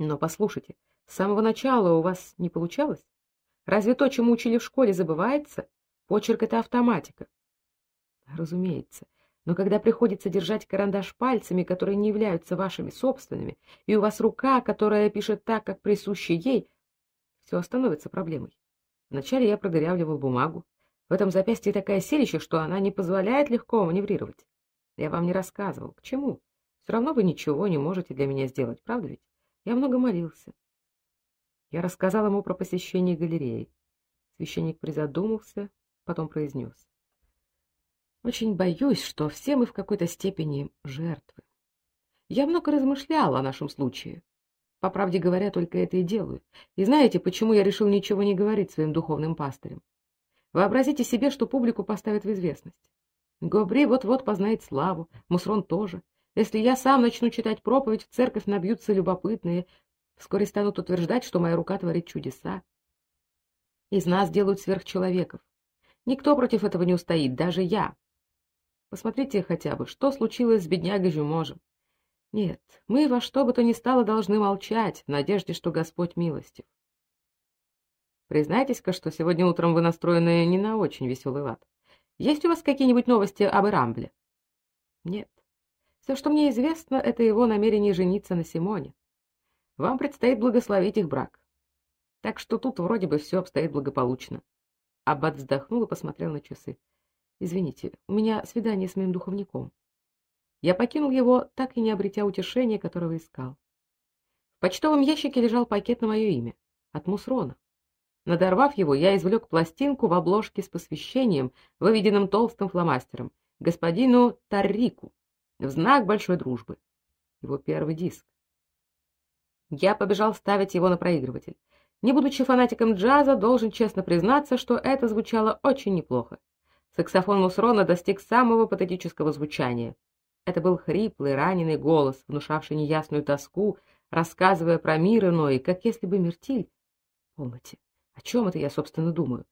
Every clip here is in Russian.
Но послушайте, с самого начала у вас не получалось? Разве то, чему учили в школе, забывается? Почерк — это автоматика. Разумеется. Но когда приходится держать карандаш пальцами, которые не являются вашими собственными, и у вас рука, которая пишет так, как присуще ей, все становится проблемой. Вначале я продырявливал бумагу. В этом запястье такая силища, что она не позволяет легко маневрировать. Я вам не рассказывал. К чему? Все равно вы ничего не можете для меня сделать, правда ведь? Я много молился. Я рассказал ему про посещение галереи. Священник призадумался, потом произнес. Очень боюсь, что все мы в какой-то степени жертвы. Я много размышлял о нашем случае. По правде говоря, только это и делаю. И знаете, почему я решил ничего не говорить своим духовным пастырям? Вообразите себе, что публику поставят в известность. Гобри вот-вот познает славу, Мусрон тоже. Если я сам начну читать проповедь, в церковь набьются любопытные, вскоре станут утверждать, что моя рука творит чудеса. Из нас делают сверхчеловеков. Никто против этого не устоит, даже я. Посмотрите хотя бы, что случилось с беднягой Жюможем. Нет, мы во что бы то ни стало должны молчать, в надежде, что Господь милостив. Признайтесь-ка, что сегодня утром вы настроены не на очень веселый лад. Есть у вас какие-нибудь новости об Эрамбле? Нет. Все, что мне известно, это его намерение жениться на Симоне. Вам предстоит благословить их брак. Так что тут вроде бы все обстоит благополучно. Аббат вздохнул и посмотрел на часы. Извините, у меня свидание с моим духовником. Я покинул его, так и не обретя утешения, которого искал. В почтовом ящике лежал пакет на мое имя, от Мусрона. Надорвав его, я извлек пластинку в обложке с посвящением, выведенным толстым фломастером, господину Таррику, в знак большой дружбы. Его первый диск. Я побежал ставить его на проигрыватель. Не будучи фанатиком джаза, должен честно признаться, что это звучало очень неплохо. Саксофон Мусрона достиг самого патетического звучания. Это был хриплый, раненый голос, внушавший неясную тоску, рассказывая про мир иной, как если бы Мертиль... Помните, о чем это я, собственно, думаю?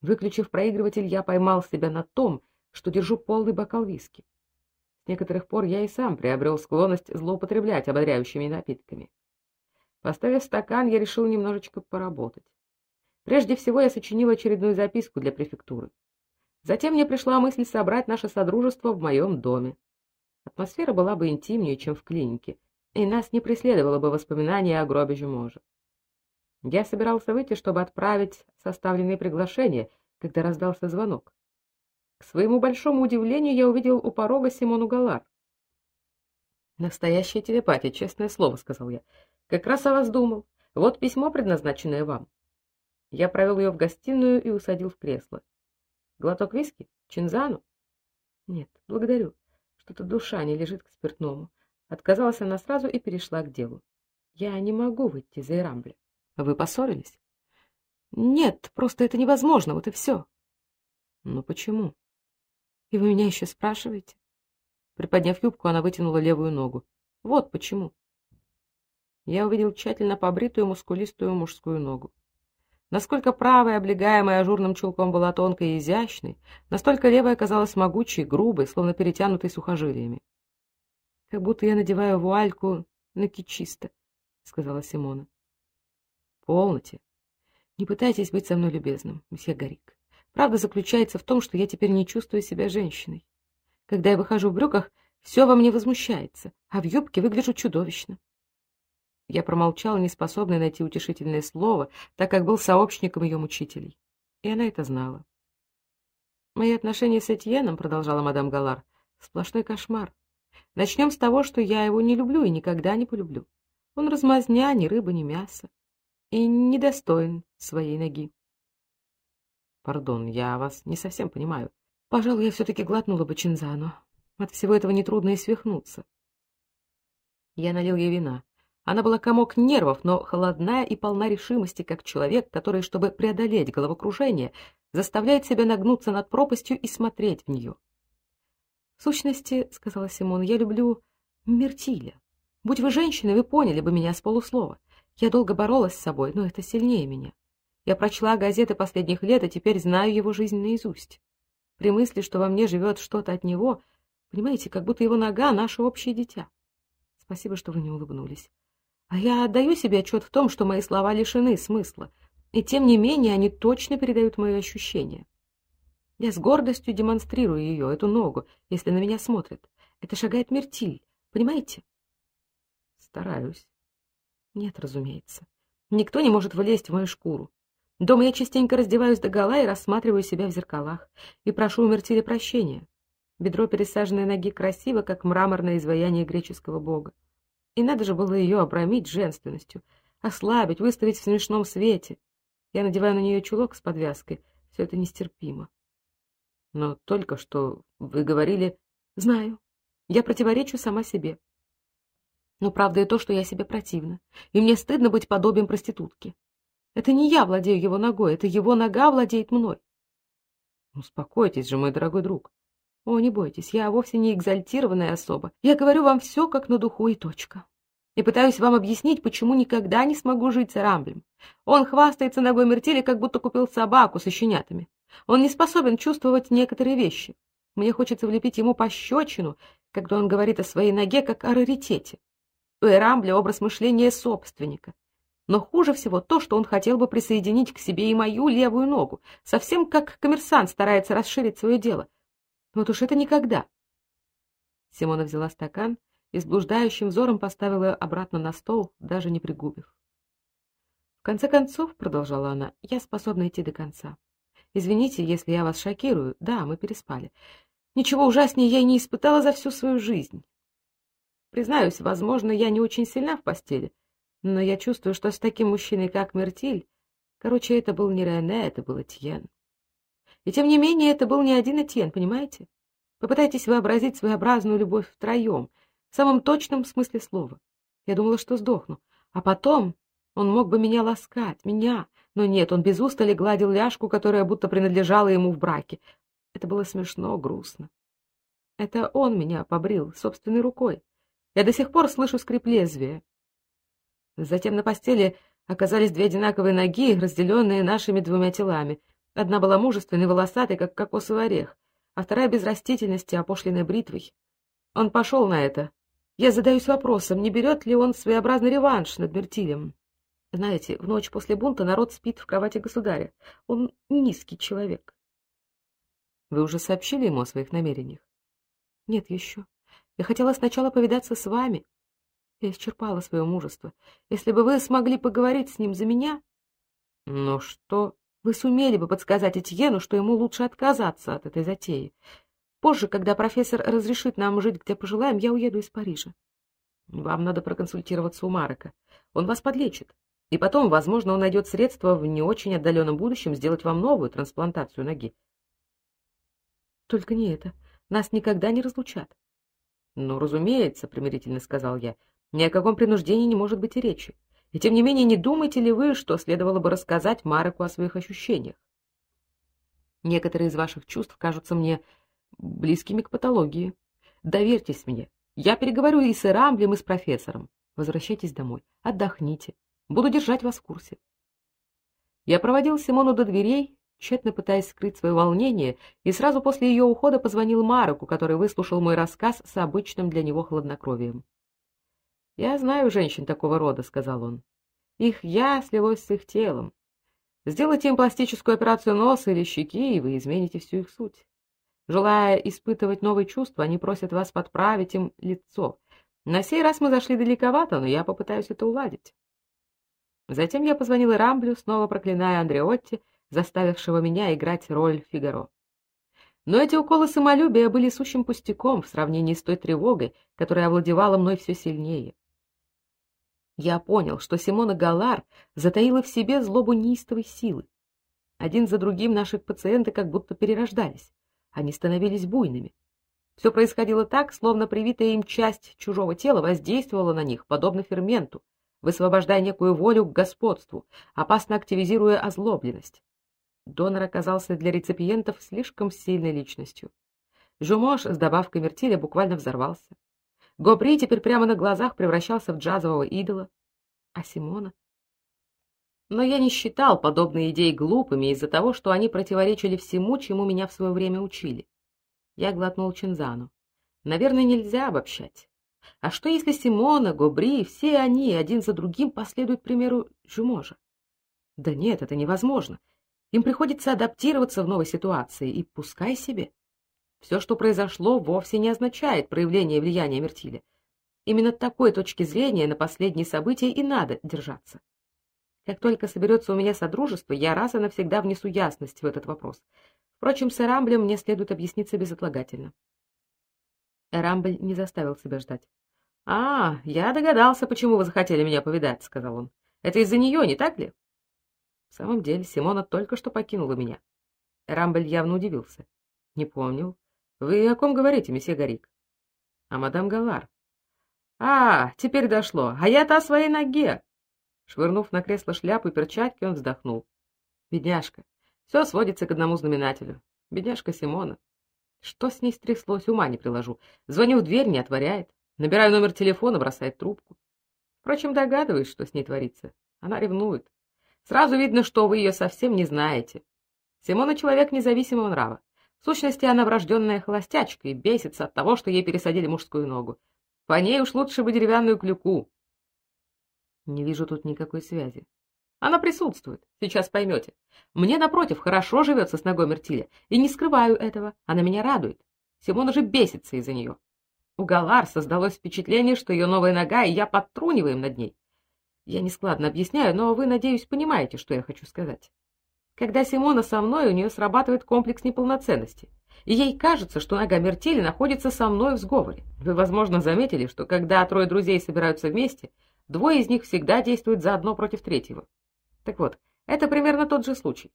Выключив проигрыватель, я поймал себя на том, что держу полный бокал виски. С некоторых пор я и сам приобрел склонность злоупотреблять ободряющими напитками. Поставив стакан, я решил немножечко поработать. Прежде всего я сочинил очередную записку для префектуры. Затем мне пришла мысль собрать наше содружество в моем доме. Атмосфера была бы интимнее, чем в клинике, и нас не преследовало бы воспоминание о гробе Жюможа. Я собирался выйти, чтобы отправить составленные приглашения, когда раздался звонок. К своему большому удивлению я увидел у порога Симону Галар. «Настоящая телепатия, честное слово», — сказал я. «Как раз о вас думал. Вот письмо, предназначенное вам». Я провел ее в гостиную и усадил в кресло. «Глоток виски? Чинзану?» «Нет, благодарю. Что-то душа не лежит к спиртному». Отказалась она сразу и перешла к делу. «Я не могу выйти за Ирамбля». Вы поссорились? Нет, просто это невозможно, вот и все. Ну почему? И вы меня еще спрашиваете? Приподняв юбку, она вытянула левую ногу. Вот почему. Я увидел тщательно побритую мускулистую мужскую ногу. Насколько правая, облегаемая ажурным чулком, была тонкой и изящной, настолько левая казалась могучей, грубой, словно перетянутой сухожилиями. — Как будто я надеваю вуальку на кичисто, — сказала Симона. Полноте. Не пытайтесь быть со мной любезным, месье Гарик. Правда заключается в том, что я теперь не чувствую себя женщиной. Когда я выхожу в брюках, все во мне возмущается, а в юбке выгляжу чудовищно. Я промолчала, неспособная найти утешительное слово, так как был сообщником ее мучителей. И она это знала. «Мои отношения с Этьеном, — продолжала мадам Галар, — сплошной кошмар. Начнем с того, что я его не люблю и никогда не полюблю. Он размазня, ни рыба, ни мясо и недостоин своей ноги. Пардон, я вас не совсем понимаю. Пожалуй, я все-таки глотнула бы чинзану. От всего этого нетрудно и свихнуться. Я налил ей вина. Она была комок нервов, но холодная и полна решимости, как человек, который, чтобы преодолеть головокружение, заставляет себя нагнуться над пропастью и смотреть в нее. — В сущности, — сказала Симон, — я люблю Мертиля. Будь вы женщиной, вы поняли бы меня с полуслова. Я долго боролась с собой, но это сильнее меня. Я прочла газеты последних лет и теперь знаю его жизнь наизусть. При мысли, что во мне живет что-то от него, понимаете, как будто его нога — наше общее дитя. Спасибо, что вы не улыбнулись. А я отдаю себе отчет в том, что мои слова лишены смысла, и тем не менее они точно передают мои ощущения. Я с гордостью демонстрирую ее, эту ногу, если на меня смотрят. Это шагает Мертиль, понимаете? Стараюсь. Нет, разумеется. Никто не может влезть в мою шкуру. Дома я частенько раздеваюсь догола и рассматриваю себя в зеркалах. И прошу у Мертиля прощения. Бедро пересаженной ноги красиво, как мраморное изваяние греческого бога. И надо же было ее обрамить женственностью, ослабить, выставить в смешном свете. Я надеваю на нее чулок с подвязкой. Все это нестерпимо. Но только что вы говорили... Знаю. Я противоречу сама себе. Но правда и то, что я себе противна, и мне стыдно быть подобием проститутки. Это не я владею его ногой, это его нога владеет мной. Успокойтесь же, мой дорогой друг. О, не бойтесь, я вовсе не экзальтированная особа. Я говорю вам все как на духу и точка. И пытаюсь вам объяснить, почему никогда не смогу жить с Рамблем. Он хвастается ногой Мертели, как будто купил собаку со щенятами. Он не способен чувствовать некоторые вещи. Мне хочется влепить ему пощечину, когда он говорит о своей ноге как о раритете. У Эрамбля образ мышления собственника. Но хуже всего то, что он хотел бы присоединить к себе и мою левую ногу, совсем как коммерсант старается расширить свое дело. Вот уж это никогда. Симона взяла стакан и с блуждающим взором поставила обратно на стол, даже не пригубив. В конце концов, продолжала она, я способна идти до конца. Извините, если я вас шокирую. Да, мы переспали. Ничего ужаснее я и не испытала за всю свою жизнь. Признаюсь, возможно, я не очень сильна в постели, но я чувствую, что с таким мужчиной, как Мертиль... Короче, это был не Рене, это был Этьен. И тем не менее, это был не один Этьен, понимаете? Попытайтесь вообразить своеобразную любовь втроем, в самом точном смысле слова. Я думала, что сдохну. А потом он мог бы меня ласкать, меня. Но нет, он без устали гладил ляжку, которая будто принадлежала ему в браке. Это было смешно, грустно. Это он меня побрил собственной рукой. Я до сих пор слышу скрип лезвия. Затем на постели оказались две одинаковые ноги, разделенные нашими двумя телами. Одна была мужественной, волосатой, как кокосовый орех, а вторая без растительности, опошленной бритвой. Он пошел на это. Я задаюсь вопросом, не берет ли он своеобразный реванш над Мертилем. Знаете, в ночь после бунта народ спит в кровати государя. Он низкий человек. Вы уже сообщили ему о своих намерениях? Нет еще. Я хотела сначала повидаться с вами. Я исчерпала свое мужество. Если бы вы смогли поговорить с ним за меня... Но что? Вы сумели бы подсказать Этьену, что ему лучше отказаться от этой затеи. Позже, когда профессор разрешит нам жить, где пожелаем, я уеду из Парижа. Вам надо проконсультироваться у Марека. Он вас подлечит. И потом, возможно, он найдет средства в не очень отдаленном будущем сделать вам новую трансплантацию ноги. Только не это. Нас никогда не разлучат. «Ну, разумеется», — примирительно сказал я, — «ни о каком принуждении не может быть и речи. И тем не менее, не думаете ли вы, что следовало бы рассказать Мареку о своих ощущениях? Некоторые из ваших чувств кажутся мне близкими к патологии. Доверьтесь мне. Я переговорю и с Эрамблем, и с профессором. Возвращайтесь домой, отдохните. Буду держать вас в курсе». Я проводил Симону до дверей тщетно пытаясь скрыть свое волнение, и сразу после ее ухода позвонил Мароку, который выслушал мой рассказ с обычным для него хладнокровием. «Я знаю женщин такого рода», — сказал он. «Их «я» слилось с их телом. Сделайте им пластическую операцию носа или щеки, и вы измените всю их суть. Желая испытывать новые чувства, они просят вас подправить им лицо. На сей раз мы зашли далековато, но я попытаюсь это уладить». Затем я позвонил Рамблю, снова проклиная Андреотти, заставившего меня играть роль Фигаро. Но эти уколы самолюбия были сущим пустяком в сравнении с той тревогой, которая овладевала мной все сильнее. Я понял, что Симона Галар затаила в себе злобу неистовой силы. Один за другим наши пациенты как будто перерождались. Они становились буйными. Все происходило так, словно привитая им часть чужого тела воздействовала на них, подобно ферменту, высвобождая некую волю к господству, опасно активизируя озлобленность. Донор оказался для реципиентов слишком сильной личностью. Жумош с добавкой мертиля буквально взорвался. Гобри теперь прямо на глазах превращался в джазового идола. А Симона? Но я не считал подобные идеи глупыми из-за того, что они противоречили всему, чему меня в свое время учили. Я глотнул чинзану. Наверное, нельзя обобщать. А что если Симона, Гобри, все они один за другим последуют примеру Жуможа? Да нет, это невозможно. Им приходится адаптироваться в новой ситуации, и пускай себе. Все, что произошло, вовсе не означает проявление влияния Мертиля. Именно такой точки зрения на последние события и надо держаться. Как только соберется у меня содружество, я раз и навсегда внесу ясность в этот вопрос. Впрочем, с Эрамблем мне следует объясниться безотлагательно. Эрамбль не заставил себя ждать. — А, я догадался, почему вы захотели меня повидать, — сказал он. — Это из-за нее, не так ли? В самом деле, Симона только что покинула меня. Эрамбль явно удивился. — Не помнил. Вы о ком говорите, месье Гарик? — О мадам Галар. — А, теперь дошло. А я-то о своей ноге. Швырнув на кресло шляпу и перчатки, он вздохнул. Бедняжка. Все сводится к одному знаменателю. Бедняжка Симона. Что с ней стряслось, ума не приложу. Звоню в дверь, не отворяет. Набираю номер телефона, бросает трубку. Впрочем, догадываюсь, что с ней творится. Она ревнует. Сразу видно, что вы ее совсем не знаете. Симона человек независимого нрава. В сущности, она врожденная холостячка и бесится от того, что ей пересадили мужскую ногу. По ней уж лучше бы деревянную клюку. Не вижу тут никакой связи. Она присутствует, сейчас поймете. Мне, напротив, хорошо живется с ногой Мертиля, и не скрываю этого, она меня радует. Симон уже бесится из-за нее. У Галар создалось впечатление, что ее новая нога, и я подтруниваем над ней. Я нескладно объясняю, но вы, надеюсь, понимаете, что я хочу сказать. Когда Симона со мной, у нее срабатывает комплекс неполноценности. Ей кажется, что нога Мертиля находится со мной в сговоре. Вы, возможно, заметили, что когда трое друзей собираются вместе, Двое из них всегда действуют заодно против третьего. Так вот, это примерно тот же случай.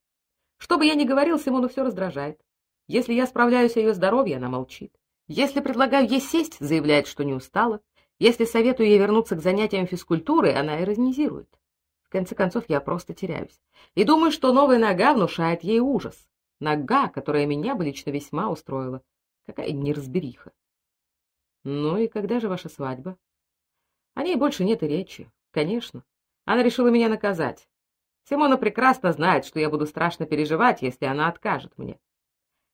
Что бы я ни говорил, Симону все раздражает. Если я справляюсь о ее здоровье, она молчит. Если предлагаю ей сесть, заявляет, что не устала. Если советую ей вернуться к занятиям физкультуры, она иронизирует. Конце концов, я просто теряюсь. И думаю, что новая нога внушает ей ужас. Нога, которая меня бы лично весьма устроила. Какая неразбериха. Ну и когда же ваша свадьба? О ней больше нет и речи. Конечно. Она решила меня наказать. Симона прекрасно знает, что я буду страшно переживать, если она откажет мне.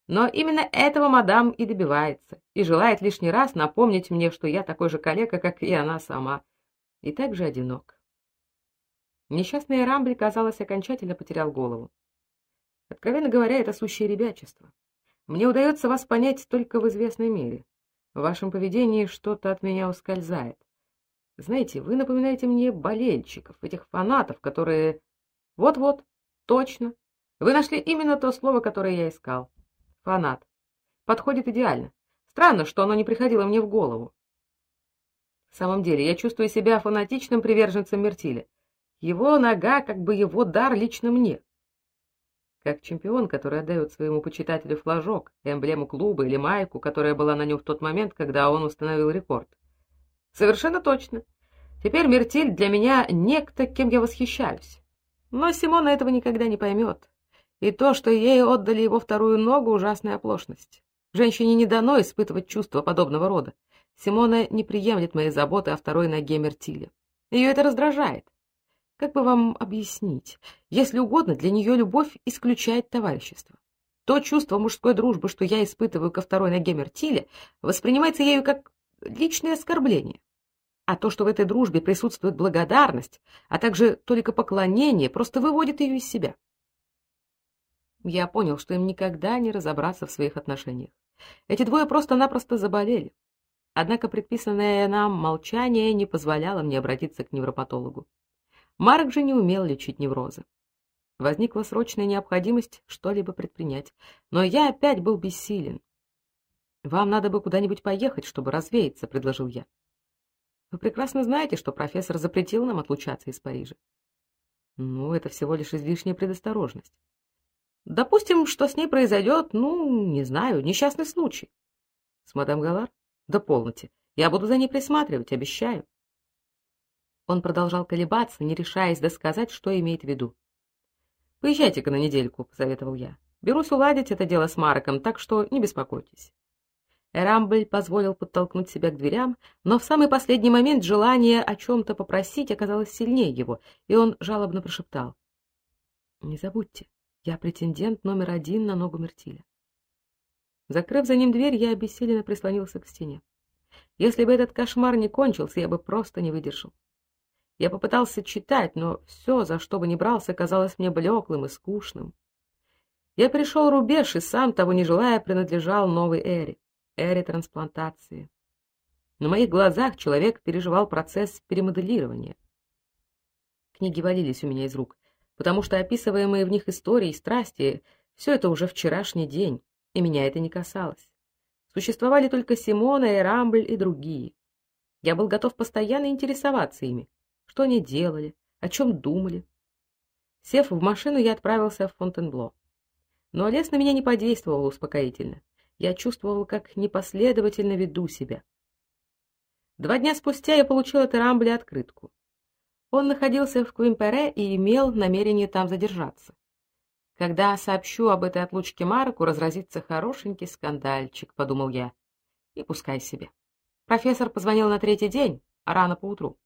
Но именно этого мадам и добивается, и желает лишний раз напомнить мне, что я такой же калека, как и она сама, и так же одинок. Несчастный Рамбль, казалось, окончательно потерял голову. Откровенно говоря, это сущее ребячество. Мне удается вас понять только в известной мере. В вашем поведении что-то от меня ускользает. Знаете, вы напоминаете мне болельщиков, этих фанатов, которые... Вот-вот, точно. Вы нашли именно то слово, которое я искал. Фанат. Подходит идеально. Странно, что оно не приходило мне в голову. В самом деле, я чувствую себя фанатичным приверженцем Мертиля. Его нога, как бы его дар лично мне. Как чемпион, который отдает своему почитателю флажок, эмблему клуба или майку, которая была на нем в тот момент, когда он установил рекорд. Совершенно точно. Теперь Мертиль для меня некто, кем я восхищаюсь. Но Симона этого никогда не поймет. И то, что ей отдали его вторую ногу, ужасная оплошность. Женщине не дано испытывать чувства подобного рода. Симона не приемлет моей заботы о второй ноге Мертиля. Ее это раздражает. Как бы вам объяснить? Если угодно, для нее любовь исключает товарищество. То чувство мужской дружбы, что я испытываю ко второй ноге Мертиля, воспринимается ею как личное оскорбление. А то, что в этой дружбе присутствует благодарность, а также только поклонение, просто выводит ее из себя. Я понял, что им никогда не разобраться в своих отношениях. Эти двое просто-напросто заболели. Однако предписанное нам молчание не позволяло мне обратиться к невропатологу. Марк же не умел лечить неврозы. Возникла срочная необходимость что-либо предпринять, но я опять был бессилен. Вам надо бы куда-нибудь поехать, чтобы развеяться, предложил я. Вы прекрасно знаете, что профессор запретил нам отлучаться из Парижа. Ну, это всего лишь излишняя предосторожность. Допустим, что с ней произойдет, ну, не знаю, несчастный случай. С мадам Галар? Да полноте. Я буду за ней присматривать, обещаю. Он продолжал колебаться, не решаясь досказать, что имеет в виду. «Поезжайте-ка на недельку», — посоветовал я. «Берусь уладить это дело с Марком, так что не беспокойтесь». Рамбль позволил подтолкнуть себя к дверям, но в самый последний момент желание о чем-то попросить оказалось сильнее его, и он жалобно прошептал. «Не забудьте, я претендент номер один на ногу Мертиля». Закрыв за ним дверь, я обессиленно прислонился к стене. Если бы этот кошмар не кончился, я бы просто не выдержал. Я попытался читать, но все, за что бы ни брался, казалось мне блеклым и скучным. Я пришел рубеж и сам, того не желая, принадлежал новой эре, эре трансплантации. На моих глазах человек переживал процесс перемоделирования. Книги валились у меня из рук, потому что описываемые в них истории и страсти — все это уже вчерашний день, и меня это не касалось. Существовали только Симона и Рамбль и другие. Я был готов постоянно интересоваться ими, что они делали, о чем думали. Сев в машину, я отправился в Фонтенбло. Но лес на меня не подействовал успокоительно. Я чувствовал, как непоследовательно веду себя. Два дня спустя я получил от Рамбля открытку. Он находился в Квимпере и имел намерение там задержаться. Когда сообщу об этой отлучке Марку, разразится хорошенький скандальчик, подумал я. И пускай себе. Профессор позвонил на третий день, рано поутру.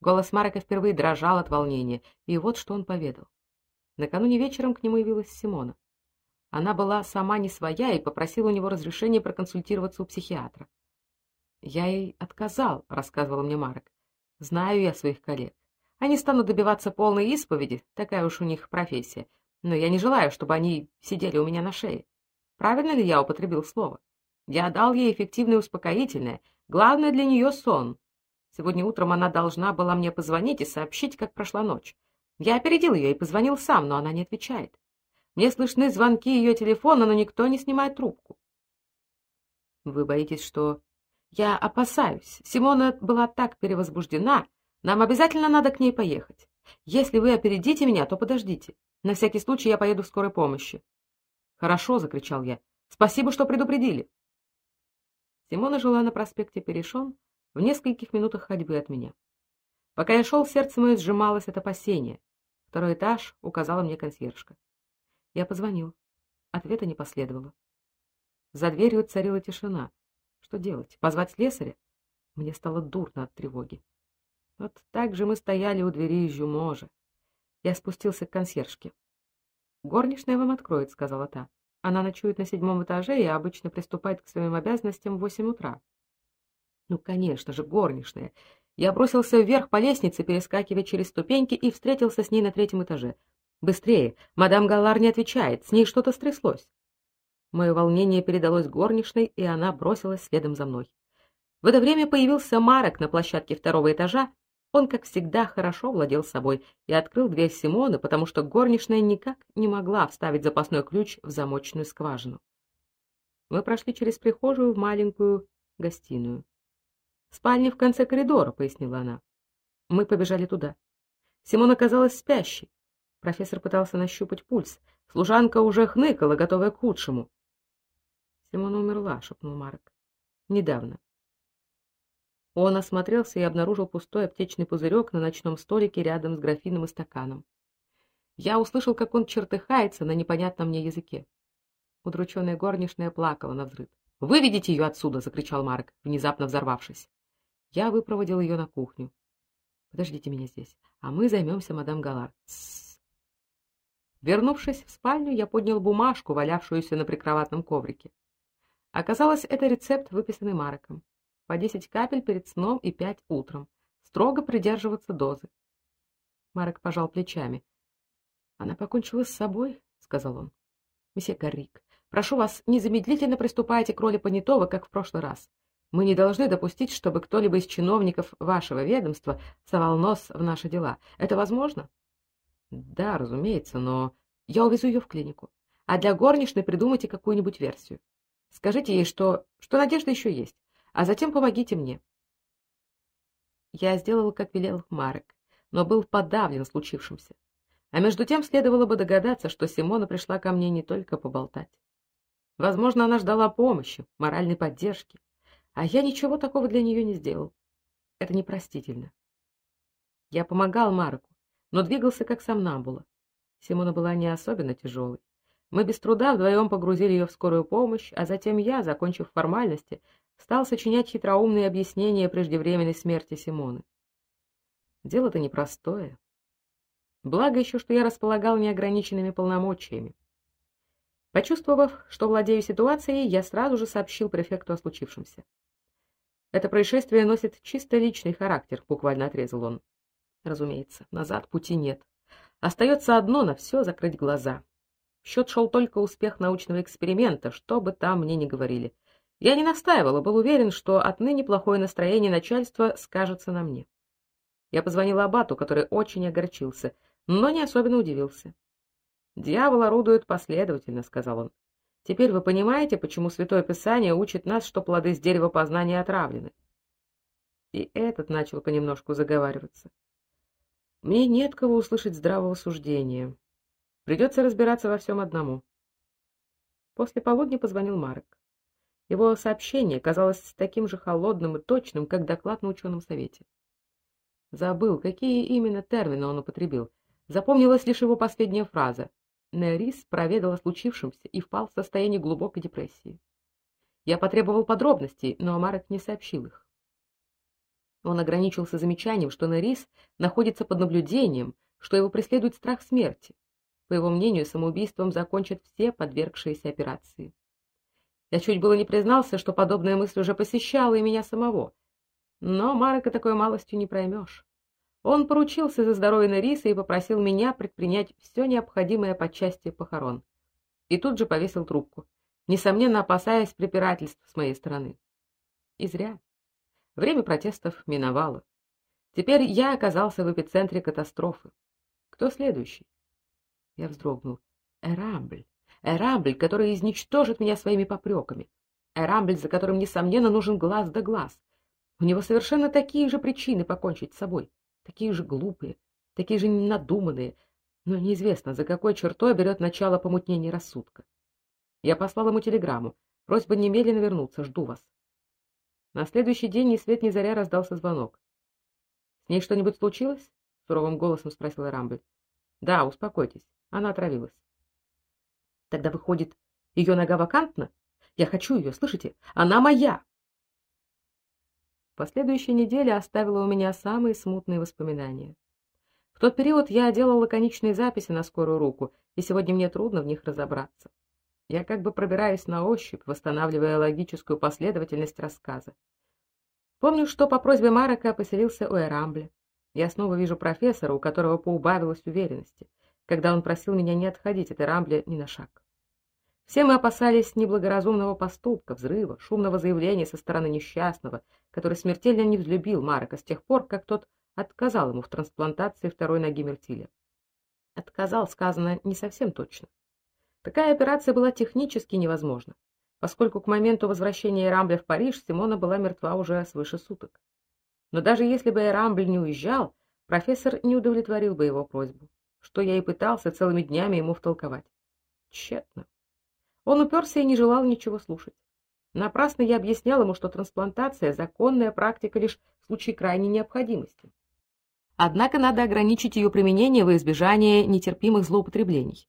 Голос Марка впервые дрожал от волнения, и вот что он поведал. Накануне вечером к нему явилась Симона. Она была сама не своя и попросила у него разрешения проконсультироваться у психиатра. Я ей отказал, рассказывал мне Марк. Знаю я своих коллег. Они станут добиваться полной исповеди, такая уж у них профессия. Но я не желаю, чтобы они сидели у меня на шее. Правильно ли я употребил слово? Я дал ей эффективное успокоительное. Главное для нее сон. Сегодня утром она должна была мне позвонить и сообщить, как прошла ночь. Я опередил ее и позвонил сам, но она не отвечает. Мне слышны звонки ее телефона, но никто не снимает трубку. Вы боитесь, что я опасаюсь. Симона была так перевозбуждена. Нам обязательно надо к ней поехать. Если вы опередите меня, то подождите. На всякий случай я поеду в скорой помощи. Хорошо, закричал я. Спасибо, что предупредили. Симона жила на проспекте Перешон, в нескольких минутах ходьбы от меня. Пока я шел, сердце мое сжималось от опасения. Второй этаж указала мне консьержка. Я позвонил. Ответа не последовало. За дверью царила тишина. Что делать? Позвать слесаря? Мне стало дурно от тревоги. Вот так же мы стояли у двери Жюможа. Я спустился к консьержке. «Горничная вам откроет», — сказала та. «Она ночует на седьмом этаже и обычно приступает к своим обязанностям в восемь утра». «Ну, конечно же, горничная». Я бросился вверх по лестнице, перескакивая через ступеньки, и встретился с ней на третьем этаже. «Быстрее! Мадам Галлар не отвечает, с ней что-то стряслось». Мое волнение передалось горничной, и она бросилась следом за мной. В это время появился Марок на площадке второго этажа. Он, как всегда, хорошо владел собой и открыл дверь Симона, потому что горничная никак не могла вставить запасной ключ в замочную скважину. Мы прошли через прихожую в маленькую гостиную. «Спальня в конце коридора», — пояснила она. Мы побежали туда. Симон оказалась спящей. Профессор пытался нащупать пульс. Служанка уже хныкала, готовая к худшему. Симона умерла, шепнул Марк. Недавно. Он осмотрелся и обнаружил пустой аптечный пузырек на ночном столике рядом с графином и стаканом. Я услышал, как он чертыхается на непонятном мне языке. Удрученная горничная плакала на взрыв. «Выведите ее отсюда!» — закричал Марк, внезапно взорвавшись. Я выпроводил ее на кухню. «Подождите меня здесь, а мы займемся мадам Галар». Вернувшись в спальню, я поднял бумажку, валявшуюся на прикроватном коврике. Оказалось, это рецепт, выписанный Марком. По 10 капель перед сном и 5 утром. Строго придерживаться дозы. Марк пожал плечами. Она покончила с собой, сказал он. Месье Гаррик, прошу вас, незамедлительно приступайте к роли понятого, как в прошлый раз. Мы не должны допустить, чтобы кто-либо из чиновников вашего ведомства совал нос в наши дела. Это возможно? Да, разумеется, но я увезу ее в клинику. А для горничной придумайте какую-нибудь версию. Скажите ей, что, что надежда еще есть, а затем помогите мне. Я сделал, как велел Марек, но был подавлен случившимся. А между тем следовало бы догадаться, что Симона пришла ко мне не только поболтать. Возможно, она ждала помощи, моральной поддержки, а я ничего такого для нее не сделал. Это непростительно. Я помогал Марку, но двигался как сомнамбула. Симона была не особенно тяжелой. Мы без труда вдвоем погрузили ее в скорую помощь, а затем я, закончив формальности, стал сочинять хитроумные объяснения преждевременной смерти Симоны. Дело-то непростое. Благо еще, что я располагал неограниченными полномочиями. Почувствовав, что владею ситуацией, я сразу же сообщил префекту о случившемся. Это происшествие носит чисто личный характер, буквально отрезал он. Разумеется, назад пути нет. Остается одно на все закрыть глаза. В счет шел только успех научного эксперимента, что бы там мне ни говорили. Я не настаивала, был уверен, что отныне плохое настроение начальства скажется на мне. Я позвонила абату, который очень огорчился, но не особенно удивился. «Дьявол орудует последовательно», — сказал он. «Теперь вы понимаете, почему Святое Писание учит нас, что плоды с дерева познания отравлены?» И этот начал понемножку заговариваться. «Мне нет кого услышать здравого суждения. Придется разбираться во всем одному». После полудня позвонил Марк. Его сообщение казалось таким же холодным и точным, как доклад на ученом совете. Забыл, какие именно термины он употребил. Запомнилась лишь его последняя фраза Нерис проведал о случившемся и впал в состояние глубокой депрессии. Я потребовал подробностей, но Марек не сообщил их. Он ограничился замечанием, что Нерис находится под наблюдением, что его преследует страх смерти. По его мнению, самоубийством закончат все подвергшиеся операции. Я чуть было не признался, что подобная мысль уже посещала и меня самого. Но Марека такой малостью не проймешь. Он поручился за здоровье Нериса и попросил меня предпринять все необходимое по части похорон. И тут же повесил трубку, несомненно опасаясь препирательств с моей стороны. И зря. Время протестов миновало. Теперь я оказался в эпицентре катастрофы. Кто следующий? Я вздрогнул. Эрамбль. Эрамбль, который изничтожит меня своими попреками. Эрамбль, за которым, несомненно, нужен глаз да глаз. У него совершенно такие же причины покончить с собой такие же глупые, такие же надуманные, но неизвестно, за какой чертой берет начало помутнение рассудка. Я послал ему телеграмму. Просьба немедленно вернуться, жду вас. На следующий день ни свет ни заря раздался звонок. — С ней что-нибудь случилось? — суровым голосом спросила Рамбль. — Да, успокойтесь, она отравилась. — Тогда, выходит, ее нога вакантна? Я хочу ее, слышите? Она моя! Последующая неделя оставила у меня самые смутные воспоминания. В тот период я делал лаконичные записи на скорую руку, и сегодня мне трудно в них разобраться. Я как бы пробираюсь на ощупь, восстанавливая логическую последовательность рассказа. Помню, что по просьбе Марека поселился у Эрамбля. Я снова вижу профессора, у которого поубавилось уверенности, когда он просил меня не отходить от Эрамбля ни на шаг. Все мы опасались неблагоразумного поступка, взрыва, шумного заявления со стороны несчастного, который смертельно не взлюбил Марка с тех пор, как тот отказал ему в трансплантации второй ноги Мертиля. Отказал, сказано не совсем точно. Такая операция была технически невозможна, поскольку к моменту возвращения Эрамбля в Париж Симона была мертва уже свыше суток. Но даже если бы Эрамбль не уезжал, профессор не удовлетворил бы его просьбу, что я и пытался целыми днями ему втолковать. Тщетно. Он уперся и не желал ничего слушать. Напрасно я объяснял ему, что трансплантация – законная практика лишь в случае крайней необходимости. Однако надо ограничить ее применение во избежание нетерпимых злоупотреблений.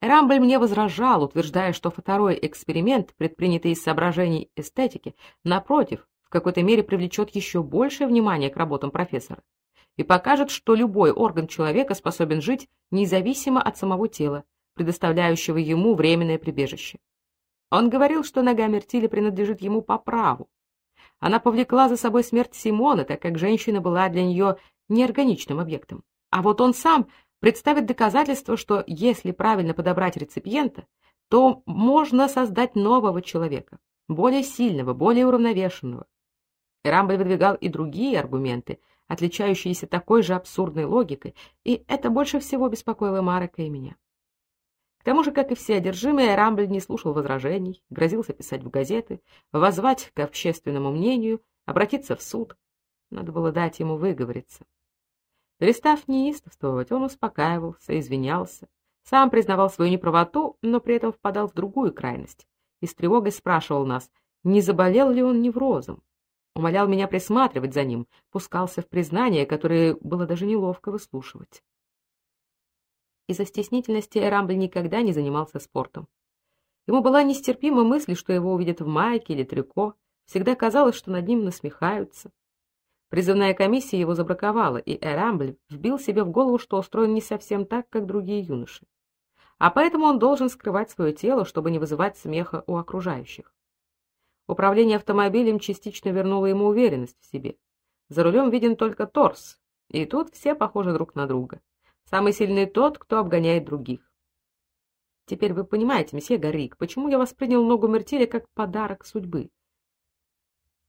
Рамбль мне возражал, утверждая, что второй эксперимент, предпринятый из соображений эстетики, напротив, в какой-то мере привлечет еще большее внимание к работам профессора и покажет, что любой орган человека способен жить независимо от самого тела, предоставляющего ему временное прибежище. Он говорил, что нога Мертили принадлежит ему по праву. Она повлекла за собой смерть Симона, так как женщина была для нее неорганичным объектом. А вот он сам представит доказательство, что если правильно подобрать реципиента, то можно создать нового человека, более сильного, более уравновешенного. Рамбль выдвигал и другие аргументы, отличающиеся такой же абсурдной логикой, и это больше всего беспокоило Марека и меня. К тому же, как и все одержимые, Рамбль не слушал возражений, грозился писать в газеты, воззвать к общественному мнению, обратиться в суд. Надо было дать ему выговориться. Перестав неистовствовать, он успокаивался, извинялся, сам признавал свою неправоту, но при этом впадал в другую крайность и с тревогой спрашивал нас, не заболел ли он неврозом. Умолял меня присматривать за ним, пускался в признания, которые было даже неловко выслушивать. Из-за стеснительности Рамбль никогда не занимался спортом. Ему была нестерпима мысль, что его увидят в майке или трико. Всегда казалось, что над ним насмехаются. Призывная комиссия его забраковала, и Эрамбль вбил себе в голову, что устроен не совсем так, как другие юноши. А поэтому он должен скрывать свое тело, чтобы не вызывать смеха у окружающих. Управление автомобилем частично вернуло ему уверенность в себе. За рулем виден только торс, и тут все похожи друг на друга. Самый сильный тот, кто обгоняет других. Теперь вы понимаете, месье Гаррик, почему я воспринял ногу Мертиля как подарок судьбы.